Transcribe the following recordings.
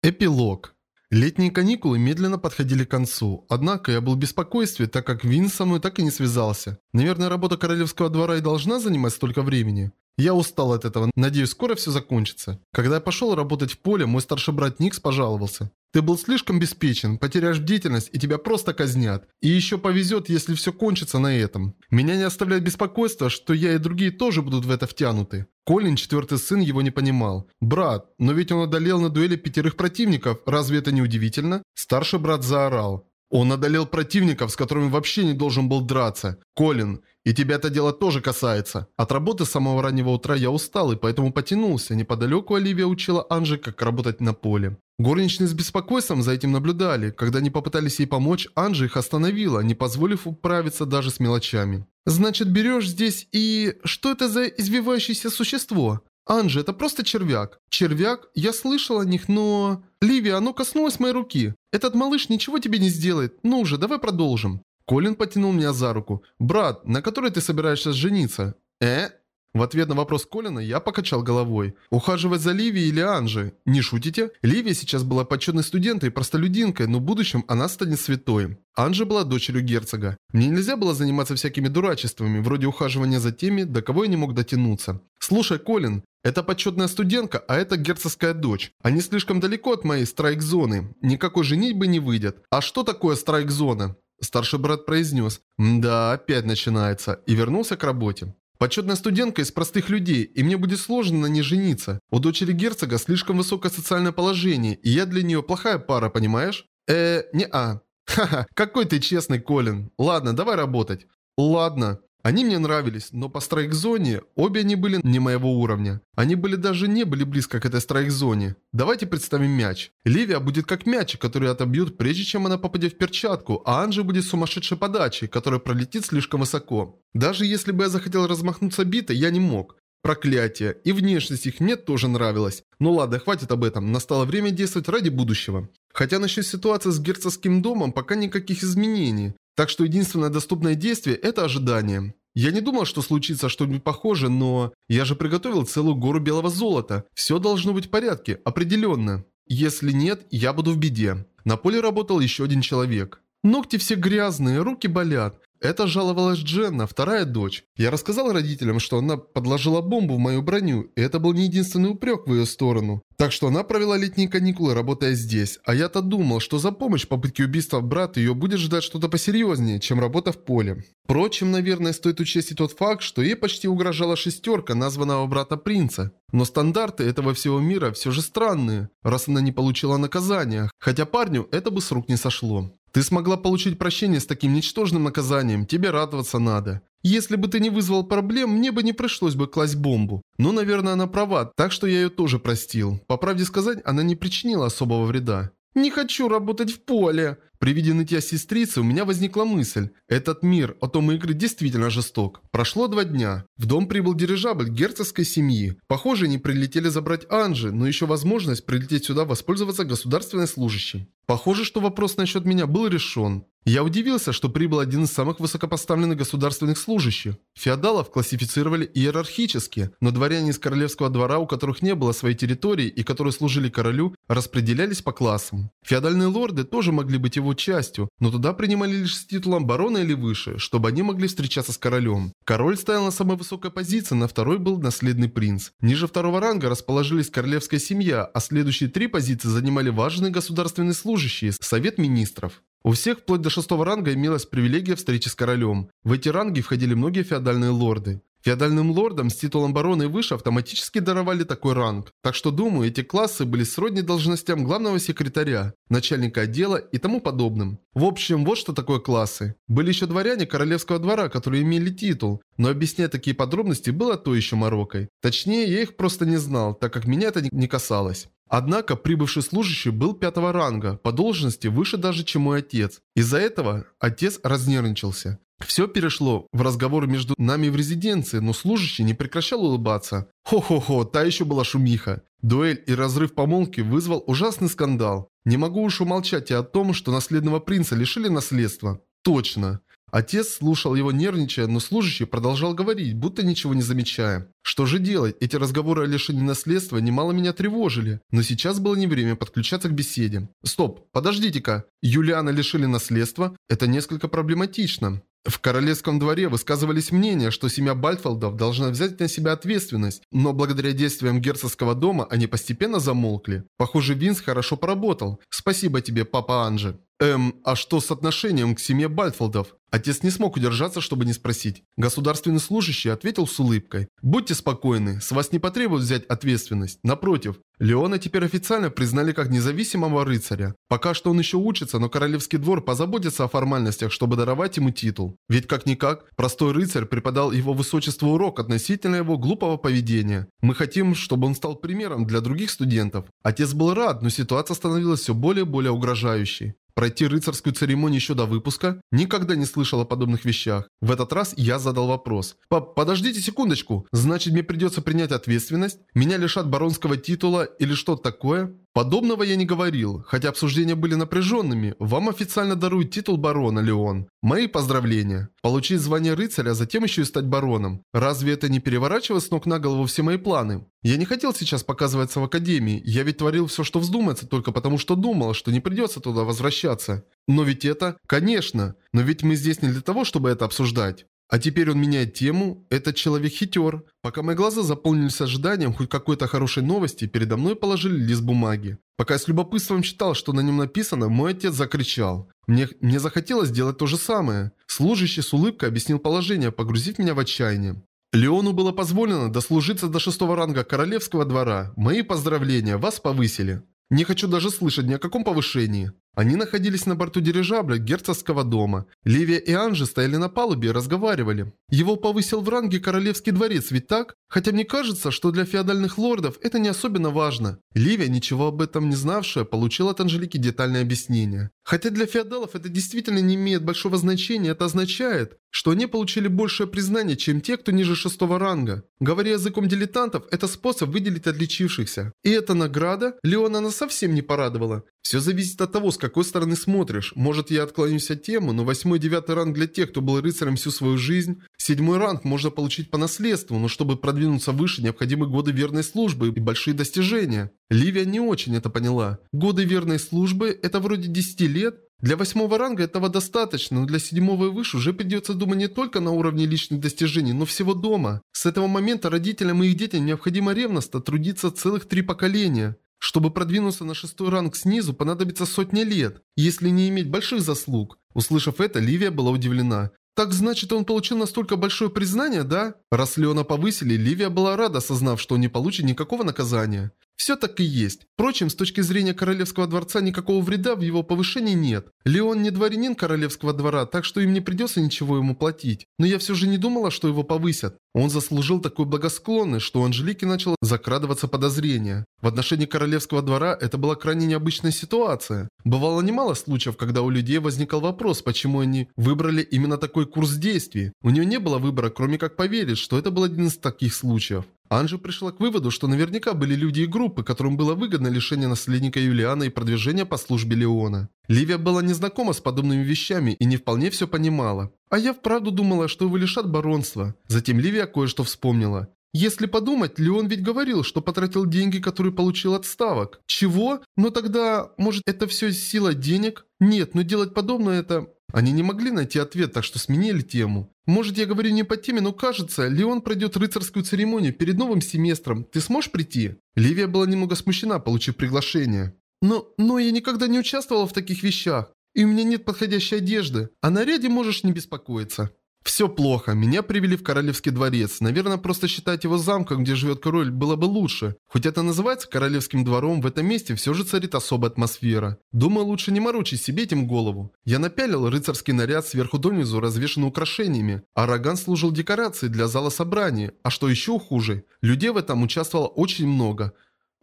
Эпилог. Летние каникулы медленно подходили к концу, однако я был в беспокойстве, так как Вин со мной так и не связался. Наверное, работа королевского двора и должна занимать столько времени. Я устал от этого, надеюсь, скоро все закончится. Когда я пошел работать в поле, мой старший брат Никс пожаловался. Ты был слишком беспечен, потеряешь бдительность и тебя просто казнят. И еще повезет, если все кончится на этом. Меня не оставляет беспокойство, что я и другие тоже будут в это втянуты. Колин, четвертый сын, его не понимал. «Брат, но ведь он одолел на дуэли пятерых противников, разве это не удивительно?» Старший брат заорал. Он одолел противников, с которыми вообще не должен был драться. Колин, и тебя это дело тоже касается. От работы с самого раннего утра я устал и поэтому потянулся. Неподалеку Оливия учила Анжи, как работать на поле. Горничные с беспокойством за этим наблюдали. Когда они попытались ей помочь, Анжи их остановила, не позволив управиться даже с мелочами. «Значит, берешь здесь и... Что это за извивающееся существо?» «Анжи, это просто червяк». «Червяк? Я слышал о них, но...» «Ливия, оно коснулось моей руки. Этот малыш ничего тебе не сделает. Ну уже, давай продолжим». Колин потянул меня за руку. «Брат, на которой ты собираешься жениться?» «Э?» В ответ на вопрос Колина я покачал головой. Ухаживать за Ливией или Анжи? Не шутите? Ливия сейчас была почетной студентой и простолюдинкой, но в будущем она станет святой. Анжи была дочерью герцога. Мне нельзя было заниматься всякими дурачествами, вроде ухаживания за теми, до кого я не мог дотянуться. Слушай, Колин, это почетная студентка, а это герцогская дочь. Они слишком далеко от моей страйк-зоны. Никакой женитьбы не выйдет. А что такое страйк-зона? Старший брат произнес «Да, опять начинается» и вернулся к работе. Почетная студентка из простых людей, и мне будет сложно на ней жениться. У дочери герцога слишком высокое социальное положение, и я для нее плохая пара, понимаешь? Э, не-а. Ха-ха, какой ты честный, Колин. Ладно, давай работать. Ладно. Они мне нравились, но по страйк-зоне обе они были не моего уровня. Они были даже не были близко к этой страйк-зоне. Давайте представим мяч. Ливия будет как мяч, который отобьют прежде чем она попадет в перчатку, а Анжи будет сумасшедшей подачей, которая пролетит слишком высоко. Даже если бы я захотел размахнуться битой, я не мог. Проклятие. И внешность их мне тоже нравилась. Ну ладно, хватит об этом. Настало время действовать ради будущего. Хотя насчет ситуации с герцогским домом пока никаких изменений. Так что единственное доступное действие – это ожидание. Я не думал, что случится что-нибудь похожее, но... Я же приготовил целую гору белого золота. Все должно быть в порядке, определенно. Если нет, я буду в беде. На поле работал еще один человек. Ногти все грязные, руки болят. Это жаловалась Дженна, вторая дочь. Я рассказал родителям, что она подложила бомбу в мою броню, и это был не единственный упрек в ее сторону. Так что она провела летние каникулы, работая здесь. А я-то думал, что за помощь в попытке убийства брата ее будет ждать что-то посерьезнее, чем работа в поле. Впрочем, наверное, стоит учесть и тот факт, что ей почти угрожала шестерка названного брата принца. Но стандарты этого всего мира все же странные, раз она не получила наказания, хотя парню это бы с рук не сошло. Ты смогла получить прощение с таким ничтожным наказанием, тебе радоваться надо. Если бы ты не вызвал проблем, мне бы не пришлось бы класть бомбу. Но, наверное, она права, так что я ее тоже простил. По правде сказать, она не причинила особого вреда. «Не хочу работать в поле!» При виде нытья сестрицы у меня возникла мысль. Этот мир, о том игры действительно жесток. Прошло два дня. В дом прибыл дирижабль герцогской семьи. Похоже, они прилетели забрать Анжи, но еще возможность прилететь сюда воспользоваться государственной служащей. Похоже, что вопрос насчет меня был решен. Я удивился, что прибыл один из самых высокопоставленных государственных служащих. Феодалов классифицировали иерархически, но дворяне из королевского двора, у которых не было своей территории и которые служили королю, распределялись по классам. Феодальные лорды тоже могли быть его частью, но туда принимали лишь с титулом барона или выше, чтобы они могли встречаться с королем. Король стоял на самой высокой позиции, на второй был наследный принц. Ниже второго ранга расположились королевская семья, а следующие три позиции занимали важные государственные служащие, совет министров. У всех вплоть до шестого ранга имелась привилегия встречи с королем. В эти ранги входили многие феодальные лорды. Феодальным лордам с титулом барона и выше автоматически даровали такой ранг. Так что, думаю, эти классы были сродни должностям главного секретаря, начальника отдела и тому подобным. В общем, вот что такое классы. Были еще дворяне королевского двора, которые имели титул, но объяснять такие подробности было то еще морокой. Точнее, я их просто не знал, так как меня это не касалось. Однако прибывший служащий был пятого ранга, по должности выше даже, чем мой отец. Из-за этого отец разнервничался. Все перешло в разговор между нами в резиденции, но служащий не прекращал улыбаться. Хо-хо-хо, та еще была шумиха. Дуэль и разрыв помолвки вызвал ужасный скандал. Не могу уж умолчать и о том, что наследного принца лишили наследства. Точно. Отец слушал его нервничая, но служащий продолжал говорить, будто ничего не замечая. Что же делать? Эти разговоры о лишении наследства немало меня тревожили. Но сейчас было не время подключаться к беседе. Стоп, подождите-ка. Юлиана лишили наследства? Это несколько проблематично. В королевском дворе высказывались мнения, что семья Бальтфолдов должна взять на себя ответственность, но благодаря действиям герцогского дома они постепенно замолкли. Похоже, Винс хорошо поработал. Спасибо тебе, папа Анжи. Эм, а что с отношением к семье Бальтфолдов? Отец не смог удержаться, чтобы не спросить. Государственный служащий ответил с улыбкой. «Будьте спокойны, с вас не потребуют взять ответственность. Напротив, Леона теперь официально признали как независимого рыцаря. Пока что он еще учится, но Королевский двор позаботится о формальностях, чтобы даровать ему титул. Ведь как-никак, простой рыцарь преподал его высочеству урок относительно его глупого поведения. Мы хотим, чтобы он стал примером для других студентов. Отец был рад, но ситуация становилась все более и более угрожающей. Пройти рыцарскую церемонию еще до выпуска? Никогда не слышал о подобных вещах. В этот раз я задал вопрос. «Пап, подождите секундочку. Значит, мне придется принять ответственность? Меня лишат баронского титула или что-то такое?» Подобного я не говорил, хотя обсуждения были напряженными. Вам официально даруют титул барона, Леон. Мои поздравления. Получить звание рыцаря, а затем еще и стать бароном. Разве это не переворачивает с ног на голову все мои планы? Я не хотел сейчас показываться в академии, я ведь творил все, что вздумается, только потому что думал, что не придется туда возвращаться. Но ведь это... Конечно. Но ведь мы здесь не для того, чтобы это обсуждать. А теперь он меняет тему. Этот человек хитер. Пока мои глаза заполнились ожиданием хоть какой-то хорошей новости, передо мной положили лист бумаги. Пока я с любопытством читал, что на нем написано, мой отец закричал. Мне, мне захотелось сделать то же самое. Служащий с улыбкой объяснил положение, погрузив меня в отчаяние. Леону было позволено дослужиться до шестого ранга королевского двора. Мои поздравления, вас повысили. Не хочу даже слышать ни о каком повышении. Они находились на борту дирижабля герцогского дома. Ливия и Анжи стояли на палубе и разговаривали. Его повысил в ранге королевский дворец, ведь так? Хотя мне кажется, что для феодальных лордов это не особенно важно. Ливия, ничего об этом не знавшая, получила от Анжелики детальное объяснение. Хотя для феодалов это действительно не имеет большого значения, это означает, что они получили большее признание, чем те, кто ниже шестого ранга. Говоря языком дилетантов, это способ выделить отличившихся. И эта награда Леона она совсем не порадовала. Все зависит от того, с какой стороны смотришь. Может я отклонюсь от темы, но восьмой и девятый ранг для тех, кто был рыцарем всю свою жизнь. Седьмой ранг можно получить по наследству, но чтобы продвинуться выше, необходимы годы верной службы и большие достижения. Ливия не очень это поняла. Годы верной службы – это вроде 10 лет. Для восьмого ранга этого достаточно, но для седьмого и выше уже придется думать не только на уровне личных достижений, но всего дома. С этого момента родителям и их детям необходимо ревностно трудиться целых три поколения. Чтобы продвинуться на шестой ранг снизу, понадобится сотня лет, если не иметь больших заслуг. Услышав это, Ливия была удивлена. Так значит, он получил настолько большое признание, да? Раз Леона повысили, Ливия была рада, осознав, что не получит никакого наказания. Все так и есть. Впрочем, с точки зрения Королевского дворца никакого вреда в его повышении нет. Леон не дворянин Королевского двора, так что им не придется ничего ему платить. Но я все же не думала, что его повысят. Он заслужил такой благосклонность, что у Анжелики начало закрадываться подозрение. В отношении Королевского двора это была крайне необычная ситуация. Бывало немало случаев, когда у людей возникал вопрос, почему они выбрали именно такой курс действий. У нее не было выбора, кроме как поверить, что это был один из таких случаев. Анжи пришла к выводу, что наверняка были люди и группы, которым было выгодно лишение наследника Юлиана и продвижение по службе Леона. Ливия была незнакома с подобными вещами и не вполне все понимала. А я вправду думала, что его лишат баронства. Затем Ливия кое-что вспомнила. Если подумать, Леон ведь говорил, что потратил деньги, которые получил от ставок. Чего? Но тогда, может, это все сила денег? Нет, но делать подобное это... Они не могли найти ответ, так что сменили тему. Может, я говорю не по теме, но кажется, Леон пройдет рыцарскую церемонию перед новым семестром. Ты сможешь прийти? Ливия была немного смущена, получив приглашение. Но, но я никогда не участвовала в таких вещах. И у меня нет подходящей одежды. О наряде можешь не беспокоиться. Все плохо. Меня привели в королевский дворец. Наверное, просто считать его замком, где живет король, было бы лучше. Хоть это называется королевским двором, в этом месте все же царит особая атмосфера. Думаю, лучше не морочить себе этим голову. Я напялил рыцарский наряд сверху донизу, развешанный украшениями. Араган служил декорацией для зала собраний. А что еще хуже, людей в этом участвовало очень много.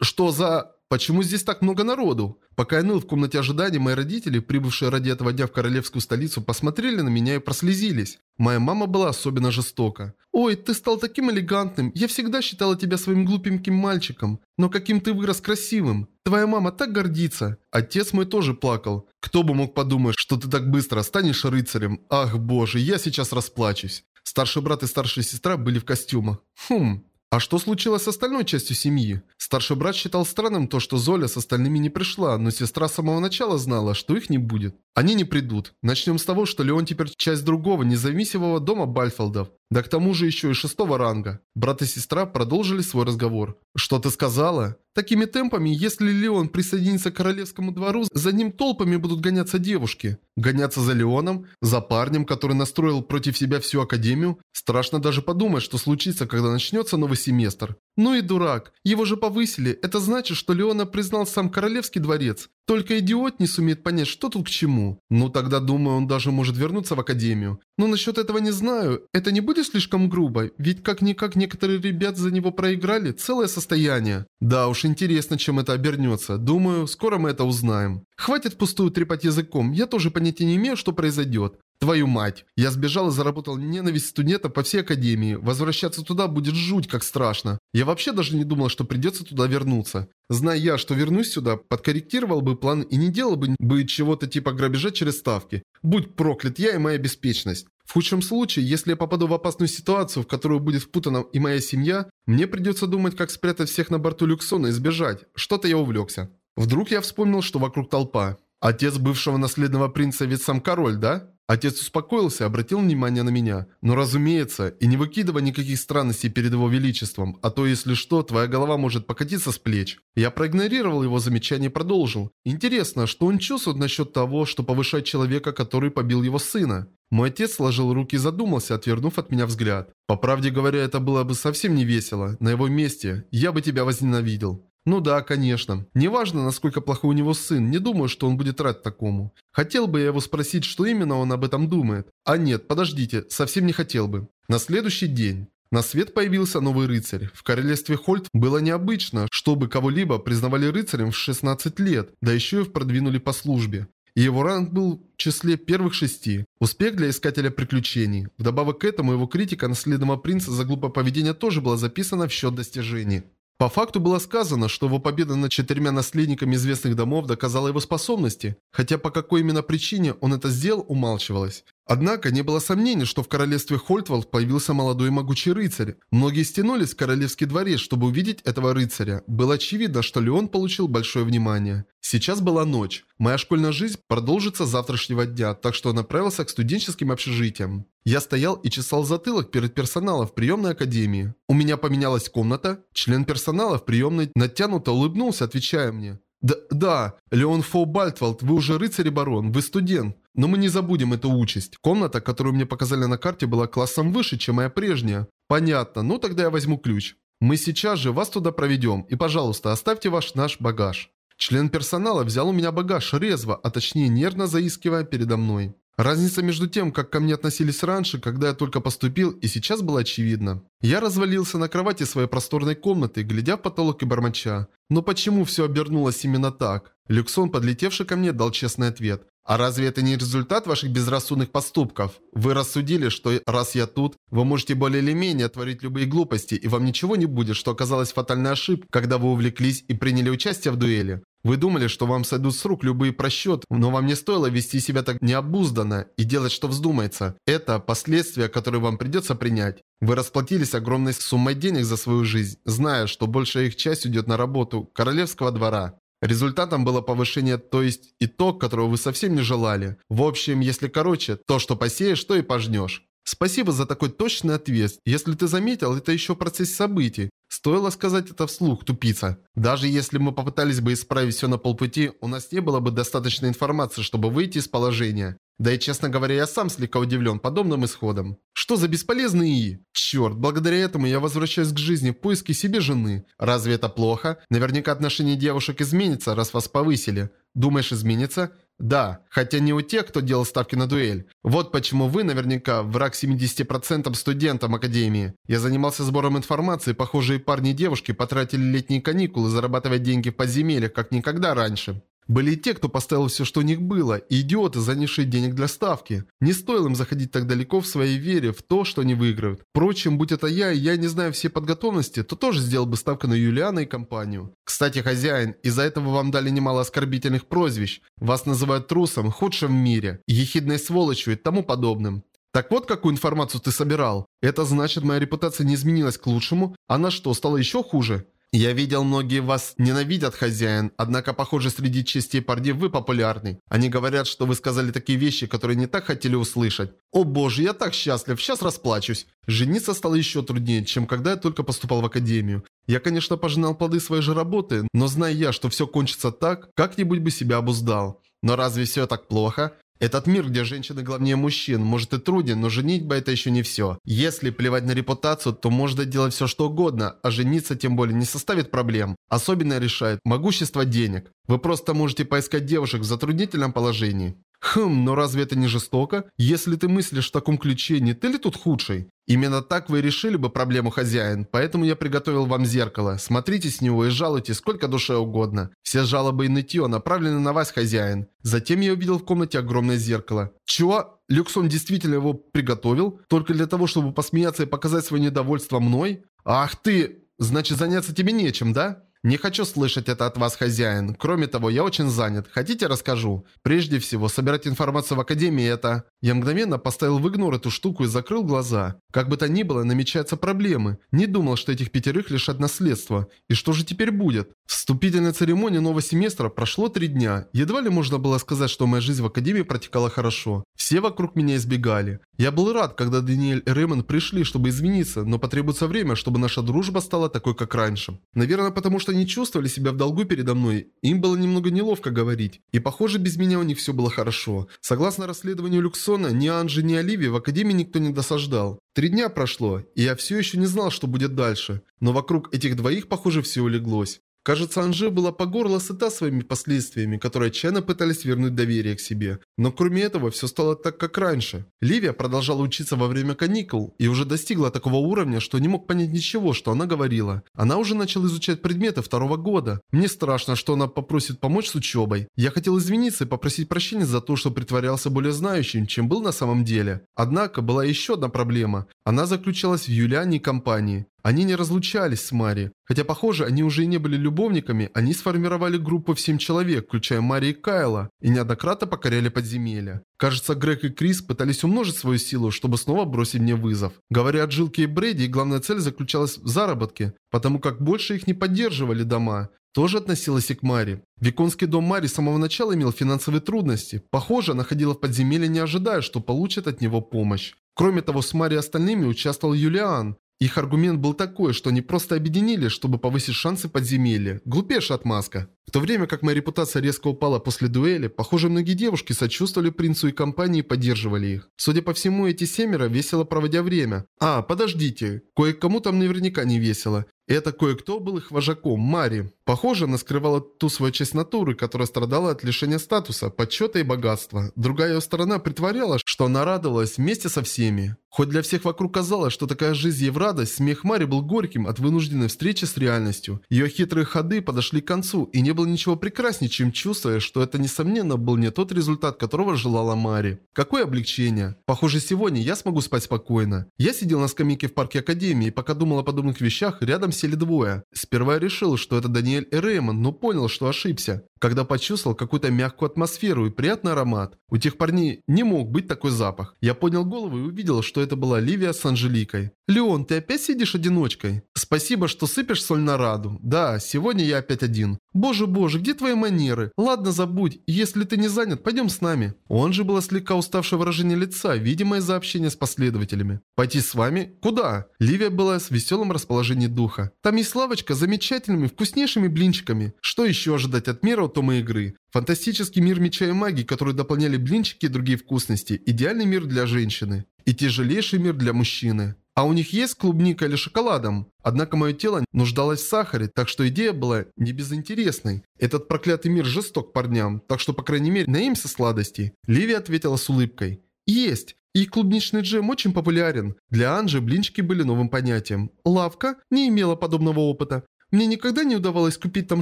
Что за... Почему здесь так много народу? Пока я ныл в комнате ожидания, мои родители, прибывшие ради этого дня в королевскую столицу, посмотрели на меня и прослезились. Моя мама была особенно жестока. «Ой, ты стал таким элегантным. Я всегда считала тебя своим глупеньким мальчиком. Но каким ты вырос красивым. Твоя мама так гордится». Отец мой тоже плакал. «Кто бы мог подумать, что ты так быстро станешь рыцарем? Ах, боже, я сейчас расплачусь». Старший брат и старшая сестра были в костюмах. Хм, а что случилось с остальной частью семьи? Старший брат считал странным то, что Золя с остальными не пришла, но сестра с самого начала знала, что их не будет. Они не придут. Начнем с того, что Леон теперь часть другого, независимого дома Бальфолдов. Да к тому же еще и шестого ранга. Брат и сестра продолжили свой разговор. «Что ты сказала?» Такими темпами, если Леон присоединится к королевскому двору, за ним толпами будут гоняться девушки. Гоняться за Леоном? За парнем, который настроил против себя всю академию? Страшно даже подумать, что случится, когда начнется новый семестр. Ну и дурак. Его же повысили. Это значит, что Леона признал сам королевский дворец. Только идиот не сумеет понять, что тут к чему. Ну тогда, думаю, он даже может вернуться в академию. Но насчет этого не знаю. Это не будет слишком грубо? Ведь как-никак некоторые ребят за него проиграли целое состояние. Да уж, интересно, чем это обернется. Думаю, скоро мы это узнаем. Хватит пустую трепать языком. Я тоже понятия не имею, что произойдет. Твою мать. Я сбежал и заработал ненависть студентов по всей академии. Возвращаться туда будет жуть как страшно. Я вообще даже не думал, что придется туда вернуться. Зная я, что вернусь сюда, подкорректировал бы план и не делал бы, бы чего-то типа грабежа через ставки. Будь проклят я и моя беспечность. В худшем случае, если я попаду в опасную ситуацию, в которую будет впутана и моя семья, мне придется думать, как спрятать всех на борту Люксона и сбежать. Что-то я увлекся. Вдруг я вспомнил, что вокруг толпа. Отец бывшего наследного принца ведь сам король, да? Отец успокоился, обратил внимание на меня. Но разумеется, и не выкидывай никаких странностей перед его величеством, а то если что, твоя голова может покатиться с плеч. Я проигнорировал его замечание и продолжил. Интересно, что он чувствует насчет того, что повышать человека, который побил его сына? Мой отец сложил руки и задумался, отвернув от меня взгляд. По правде говоря, это было бы совсем не весело. На его месте я бы тебя возненавидел. Ну да, конечно. Неважно, насколько плохой у него сын, не думаю, что он будет рад такому. Хотел бы я его спросить, что именно он об этом думает. А нет, подождите, совсем не хотел бы. На следующий день. На свет появился новый рыцарь. В королевстве Хольт было необычно, чтобы кого-либо признавали рыцарем в 16 лет, да еще и продвинули по службе. Его ранг был в числе первых шести. Успех для искателя приключений. Вдобавок к этому его критика наследного принца за глупое поведение тоже была записана в счет достижений. По факту было сказано, что его победа над четырьмя наследниками известных домов доказала его способности, хотя по какой именно причине он это сделал, умалчивалось. Однако не было сомнений, что в королевстве Хольтвалд появился молодой и могучий рыцарь. Многие стянулись в королевский дворец, чтобы увидеть этого рыцаря. Было очевидно, что Леон получил большое внимание. Сейчас была ночь. Моя школьная жизнь продолжится завтрашнего дня, так что направился к студенческим общежитиям. Я стоял и чесал затылок перед персоналом в приемной академии. У меня поменялась комната. Член персонала в приемной натянуто улыбнулся, отвечая мне. «Да, да, Леон Фоу Бальтвалд, вы уже рыцарь и барон, вы студент. Но мы не забудем эту участь. Комната, которую мне показали на карте, была классом выше, чем моя прежняя. Понятно, ну тогда я возьму ключ. Мы сейчас же вас туда проведем, и, пожалуйста, оставьте ваш наш багаж. Член персонала взял у меня багаж резво, а точнее нервно заискивая передо мной. Разница между тем, как ко мне относились раньше, когда я только поступил, и сейчас была очевидна. Я развалился на кровати своей просторной комнаты, глядя в потолок и бормоча. Но почему все обернулось именно так? Люксон, подлетевший ко мне, дал честный ответ. А разве это не результат ваших безрассудных поступков? Вы рассудили, что раз я тут, вы можете более или менее творить любые глупости, и вам ничего не будет, что оказалась фатальной ошибкой, когда вы увлеклись и приняли участие в дуэли. Вы думали, что вам сойдут с рук любые просчеты, но вам не стоило вести себя так необузданно и делать, что вздумается. Это последствия, которые вам придется принять. Вы расплатились огромной суммой денег за свою жизнь, зная, что большая их часть уйдет на работу королевского двора. Результатом было повышение, то есть итог, которого вы совсем не желали. В общем, если короче, то, что посеешь, то и пожнешь. Спасибо за такой точный ответ. Если ты заметил, это еще процесс событий. Стоило сказать это вслух, тупица. Даже если мы попытались бы исправить все на полпути, у нас не было бы достаточной информации, чтобы выйти из положения. Да и, честно говоря, я сам слегка удивлен подобным исходом. Что за бесполезный ИИ? Черт, благодаря этому я возвращаюсь к жизни в поиске себе жены. Разве это плохо? Наверняка отношение девушек изменится, раз вас повысили. Думаешь, изменится? Да, хотя не у тех, кто делал ставки на дуэль. Вот почему вы наверняка враг 70% студентам Академии. Я занимался сбором информации, похожие парни и девушки потратили летние каникулы, зарабатывая деньги в подземельях, как никогда раньше. Были и те, кто поставил все, что у них было, и идиоты, занявшие денег для ставки. Не стоило им заходить так далеко в своей вере в то, что они выиграют. Впрочем, будь это я, и я не знаю все подготовности, то тоже сделал бы ставку на Юлиана и компанию. Кстати, хозяин, из-за этого вам дали немало оскорбительных прозвищ. Вас называют трусом, худшим в мире, ехидной сволочью и тому подобным. Так вот, какую информацию ты собирал. Это значит, моя репутация не изменилась к лучшему, а на что, стало еще хуже? Я видел, многие вас ненавидят, хозяин, однако, похоже, среди частей парней вы популярны. Они говорят, что вы сказали такие вещи, которые не так хотели услышать. О боже, я так счастлив, сейчас расплачусь. Жениться стало еще труднее, чем когда я только поступал в академию. Я, конечно, пожинал плоды своей же работы, но зная я, что все кончится так, как-нибудь бы себя обуздал. Но разве все так плохо? Этот мир, где женщины главнее мужчин, может и труден, но женитьба это еще не все. Если плевать на репутацию, то можно делать все что угодно, а жениться тем более не составит проблем. Особенно решает могущество денег. Вы просто можете поискать девушек в затруднительном положении. Хм, но разве это не жестоко? Если ты мыслишь в таком ключе, не ты ли тут худший? Именно так вы решили бы проблему хозяин, поэтому я приготовил вам зеркало. Смотрите с него и жалуйте сколько душе угодно. Все жалобы и нытье направлены на вас, хозяин. Затем я увидел в комнате огромное зеркало. Чего? Люксон действительно его приготовил? Только для того, чтобы посмеяться и показать свое недовольство мной? Ах ты! Значит, заняться тебе нечем, да? «Не хочу слышать это от вас, хозяин. Кроме того, я очень занят. Хотите, расскажу? Прежде всего, собирать информацию в Академии это...» Я мгновенно поставил в игнор эту штуку и закрыл глаза. Как бы то ни было, намечаются проблемы. Не думал, что этих пятерых лишат наследства. И что же теперь будет? Вступительная церемония нового семестра прошло три дня. Едва ли можно было сказать, что моя жизнь в Академии протекала хорошо. Все вокруг меня избегали. Я был рад, когда Даниэль и Рэймонд пришли, чтобы извиниться, но потребуется время, чтобы наша дружба стала такой, как раньше. Наверное, потому что они чувствовали себя в долгу передо мной, им было немного неловко говорить. И похоже, без меня у них все было хорошо. Согласно расследованию Люксона, ни Анжи, ни Оливии в Академии никто не досаждал. Три дня прошло, и я все еще не знал, что будет дальше. Но вокруг этих двоих, похоже, все улеглось. Кажется, Анже была по горло сыта своими последствиями, которые отчаянно пытались вернуть доверие к себе. Но кроме этого, все стало так, как раньше. Ливия продолжала учиться во время каникул и уже достигла такого уровня, что не мог понять ничего, что она говорила. Она уже начала изучать предметы второго года. Мне страшно, что она попросит помочь с учебой. Я хотел извиниться и попросить прощения за то, что притворялся более знающим, чем был на самом деле. Однако была еще одна проблема. Она заключалась в Юлиане и компании. Они не разлучались с Мари. Хотя, похоже, они уже и не были любовниками, они сформировали группу в 7 человек, включая Мари и Кайла, и неоднократно покоряли подземелья. Кажется, Грег и Крис пытались умножить свою силу, чтобы снова бросить мне вызов. Говоря о Джилке и Брэди, главная цель заключалась в заработке, потому как больше их не поддерживали дома тоже относилась и к Мари. Виконский дом Мари с самого начала имел финансовые трудности. Похоже, она ходила в подземелье, не ожидая, что получит от него помощь. Кроме того, с Мари остальными участвовал Юлиан. Их аргумент был такой, что они просто объединились, чтобы повысить шансы подземелья. Глупейшая отмазка. В то время как моя репутация резко упала после дуэли, похоже, многие девушки сочувствовали принцу и компании и поддерживали их. Судя по всему, эти семеро весело проводя время. А, подождите, кое-кому там наверняка не весело. Это кое-кто был их вожаком, Мари. Похоже, она скрывала ту свою часть натуры, которая страдала от лишения статуса, почета и богатства. Другая ее сторона притворяла, что она радовалась вместе со всеми. Хоть для всех вокруг казалось, что такая жизнь ей в радость, смех Мари был горьким от вынужденной встречи с реальностью. Ее хитрые ходы подошли к концу, и не было ничего прекраснее, чем чувствуя, что это несомненно был не тот результат, которого желала Мари. Какое облегчение. Похоже, сегодня я смогу спать спокойно. Я сидел на скамейке в парке Академии, и пока думал о подобных вещах, рядом сели двое. Сперва я решил, что это Даниэль и Реймон, но понял, что ошибся. Когда почувствовал какую-то мягкую атмосферу и приятный аромат. У тех парней не мог быть такой запах. Я поднял голову и увидел, что это была Ливия с Анжеликой. «Леон, ты опять сидишь одиночкой?» «Спасибо, что сыпешь соль на раду. Да, сегодня я опять один. Боже, боже, где твои манеры? Ладно, забудь. Если ты не занят, пойдем с нами». Он же было слегка уставшее выражение лица, видимо из-за общения с последователями. «Пойти с вами? Куда?» Ливия была с веселым расположением духа. «Там есть лавочка с замечательными, вкуснейшими блинчиками. Что еще ожидать от мира Тома игры? Фантастический мир меча и магии, которые дополняли блинчики и другие вкусности. Идеальный мир для женщины. И тяжелейший мир для мужчины. А у них есть клубника или шоколадом? Однако мое тело нуждалось в сахаре, так что идея была не безинтересной. Этот проклятый мир жесток парням, так что, по крайней мере, наимся сладостей. Ливи ответила с улыбкой. Есть. И клубничный джем очень популярен. Для Анжи блинчики были новым понятием. Лавка не имела подобного опыта. Мне никогда не удавалось купить там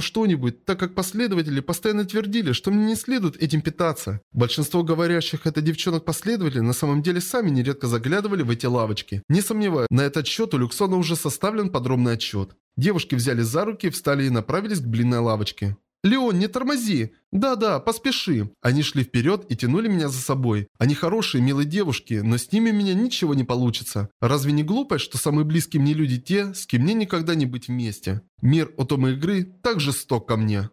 что-нибудь, так как последователи постоянно твердили, что мне не следует этим питаться. Большинство говорящих это девчонок-последователей на самом деле сами нередко заглядывали в эти лавочки. Не сомневаюсь, на этот счет у Люксона уже составлен подробный отчет. Девушки взяли за руки, встали и направились к блинной лавочке. «Леон, не тормози!» «Да-да, поспеши!» Они шли вперед и тянули меня за собой. Они хорошие, милые девушки, но с ними у меня ничего не получится. Разве не глупо, что самые близкие мне люди те, с кем мне никогда не быть вместе? Мир от игры так жесток ко мне.